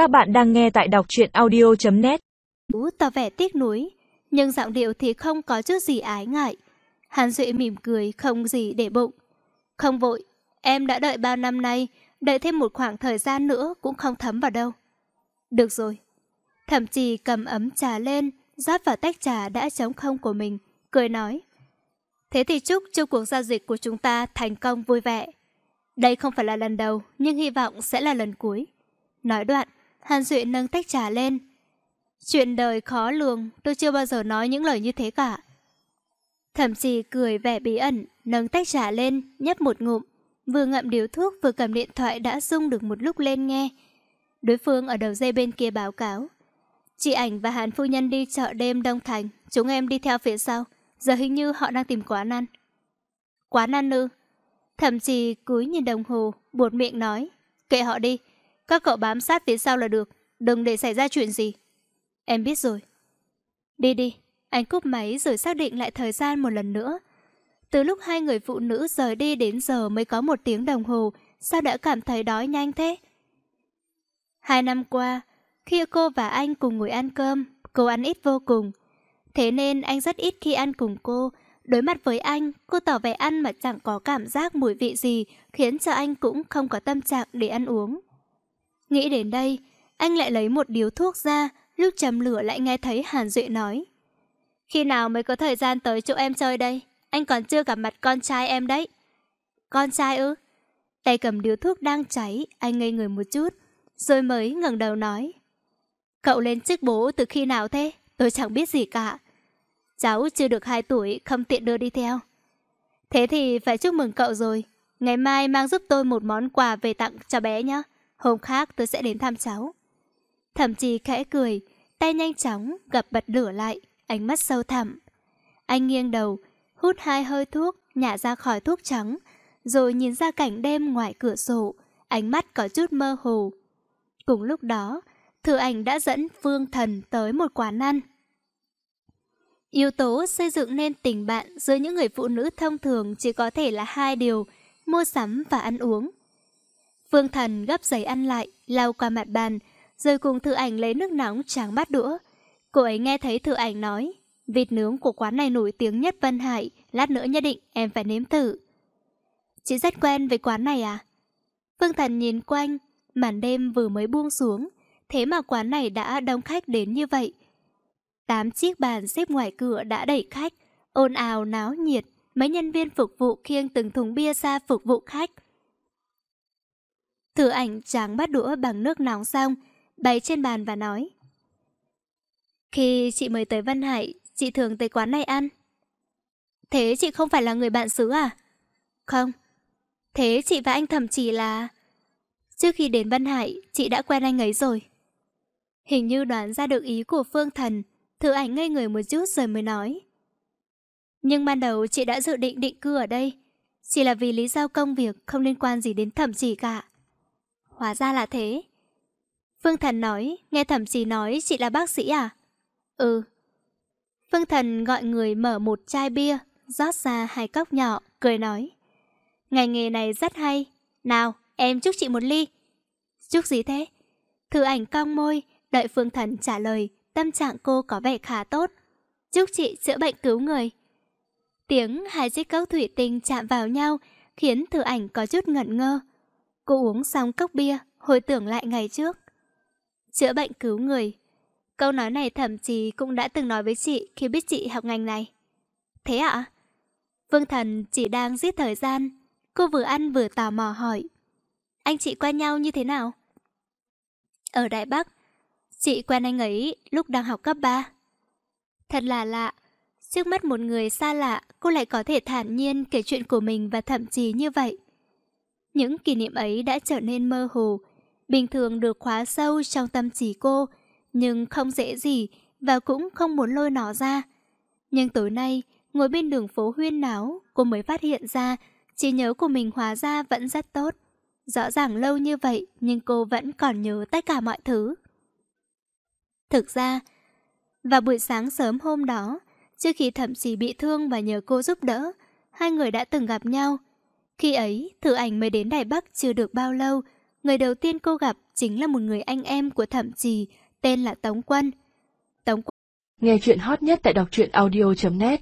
Các bạn đang nghe tại đọc truyện audio.net Tỏ vẻ tiếc nuối, nhưng giọng điệu thì không có chút gì ái ngại. Hàn Duệ mỉm cười, không gì để bụng. Không vội, em đã đợi bao năm nay, đợi thêm một khoảng thời gian nữa cũng không thấm vào đâu. Được rồi. Thậm chí cầm ấm trà lên, rót vào tách trà đã trống không của mình, cười nói. Thế thì chúc cho cuộc giao dịch của chúng ta thành công vui vẻ. Đây không phải là lần đầu, nhưng hy vọng sẽ là lần cuối. Nói đoạn, Hàn Duệ nâng tách trà lên. Chuyện đời khó lường, tôi chưa bao giờ nói những lời như thế cả. Thẩm trì cười vẻ bí ẩn, nâng tách trà lên, nhấp một ngụm. Vừa ngậm điếu thuốc vừa cầm điện thoại đã rung được một lúc lên nghe. Đối phương ở đầu dây bên kia báo cáo. Chị ảnh và Hàn Phu Nhân đi chợ đêm Đông Thành, chúng em đi theo phía sau. Giờ hình như họ đang tìm quán ăn. Quán ăn ư? Thậm chí cúi nhìn đồng hồ, buột miệng nói. Kệ họ đi, các cậu bám sát phía sau là được, đừng để xảy ra chuyện gì. Em biết rồi. Đi đi, anh cúp máy rồi xác định lại thời gian một lần nữa. Từ lúc hai người phụ nữ rời đi đến giờ mới có một tiếng đồng hồ, sao đã cảm thấy đói nhanh thế? Hai năm qua, khi cô và anh cùng ngồi ăn cơm, cô ăn ít vô cùng. Thế nên anh rất ít khi ăn cùng cô. Đối mặt với anh, cô tỏ vẻ ăn mà chẳng có cảm giác mùi vị gì, khiến cho anh cũng không có tâm trạng để ăn uống. Nghĩ đến đây, anh lại lấy một điếu thuốc ra, lúc châm lửa lại nghe thấy Hàn Duệ nói. Khi nào mới có thời gian tới chỗ em chơi đây? Anh còn chưa gặp mặt con trai em đấy. Con trai ư? Tay cầm điếu thuốc đang cháy, anh ngây người một chút, rồi mới ngẩng đầu nói. Cậu lên chức bố từ khi nào thế? Tôi chẳng biết gì cả. Cháu chưa được 2 tuổi, không tiện đưa đi theo. Thế thì phải chúc mừng cậu rồi. Ngày mai mang giúp tôi một món quà về tặng cho bé nhé. Hôm khác tôi sẽ đến thăm cháu. Thậm chí khẽ cười, tay nhanh chóng gặp bật lửa lại, ánh mắt sâu thẳm. Anh nghiêng đầu, hút hai hơi thuốc, nhả ra khỏi thuốc trắng, rồi nhìn ra cảnh đêm ngoài cửa sổ, ánh mắt có chút mơ hồ. Cùng lúc đó, Thừa ảnh đã dẫn Phương Thần tới một quán ăn. Yếu tố xây dựng nên tình bạn giữa những người phụ nữ thông thường chỉ có thể là hai điều, mua sắm và ăn uống. Phương Thần gấp giấy ăn lại, lau qua mặt bàn, rồi cùng Thư Ảnh lấy nước nóng tráng bát đũa. Cô ấy nghe thấy Thư Ảnh nói, vịt nướng của quán này nổi tiếng nhất Vân Hải, lát nữa nhất định em phải nếm thử. Chị rất quen với quán này à? Phương Thần nhìn quanh, màn đêm vừa mới buông xuống, thế mà quán này đã đông khách đến như vậy. Tám chiếc bàn xếp ngoài cửa đã đẩy khách, ồn ào náo nhiệt, mấy nhân viên phục vụ khiêng từng thùng bia ra phục vụ khách. Thử ảnh tráng bắt đũa bằng nước nóng xong, bày trên bàn và nói. Khi chị mới tới Văn Hải, chị thường tới quán này ăn. Thế chị không phải là người bạn xứ à? Không. Thế chị và anh thậm chí là... Trước khi đến Văn Hải, chị đã quen anh ấy rồi. Hình như đoán ra được ý của Phương Thần, thử ảnh ngây người một chút rồi mới nói. Nhưng ban đầu chị đã dự định định cư ở đây, chỉ là vì lý do công việc không liên quan gì đến thẩm chỉ cả. Hóa ra là thế. Phương Thần nói, nghe thẩm chỉ nói chị là bác sĩ à? Ừ. Phương Thần gọi người mở một chai bia, rót ra hai cốc nhỏ, cười nói. Ngành nghề này rất hay. Nào, em chúc chị một ly. Chúc gì thế? Thư ảnh cong môi, đợi Phương Thần trả lời, tâm trạng cô có vẻ khá tốt. Chúc chị chữa bệnh cứu người. Tiếng hai chiếc cốc thủy tinh chạm vào nhau khiến Thư ảnh có chút ngẩn ngơ. Cô uống xong cốc bia, hồi tưởng lại ngày trước. Chữa bệnh cứu người. Câu nói này thậm chí cũng đã từng nói với chị khi biết chị học ngành này. Thế ạ? Vương Thần chỉ đang giết thời gian. Cô vừa ăn vừa tò mò hỏi. Anh chị quen nhau như thế nào? Ở Đại Bắc, chị quen anh ấy lúc đang học cấp 3. Thật là lạ, trước mắt một người xa lạ, cô lại có thể thản nhiên kể chuyện của mình và thậm chí như vậy. Những kỷ niệm ấy đã trở nên mơ hồ, bình thường được khóa sâu trong tâm trí cô, nhưng không dễ gì và cũng không muốn lôi nó ra. Nhưng tối nay, ngồi bên đường phố huyên náo, cô mới phát hiện ra trí nhớ của mình hóa ra vẫn rất tốt. Rõ ràng lâu như vậy nhưng cô vẫn còn nhớ tất cả mọi thứ. Thực ra, vào buổi sáng sớm hôm đó, trước khi thậm chí bị thương và nhờ cô giúp đỡ, hai người đã từng gặp nhau. Khi ấy, thử ảnh mới đến Đài Bắc chưa được bao lâu, người đầu tiên cô gặp chính là một người anh em của thẩm trì, tên là Tống Quân. Tống Quân Nghe chuyện hot nhất tại đọc truyện audio.net